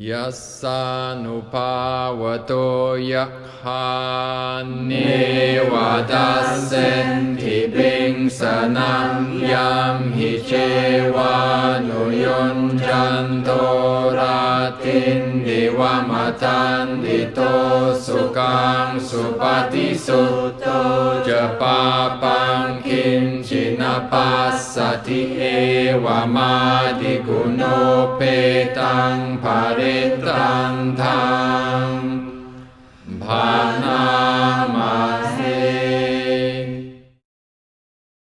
यस्सानुपावतो यह्ं सनं यां हि चेवानुयुञ्जन्तो युञ्जन्तो सुखां सुपतिसुतो च सुपतिशुतो जपापां จินาปัสสติเอวมาติกุโนเปตังภาริตังทัง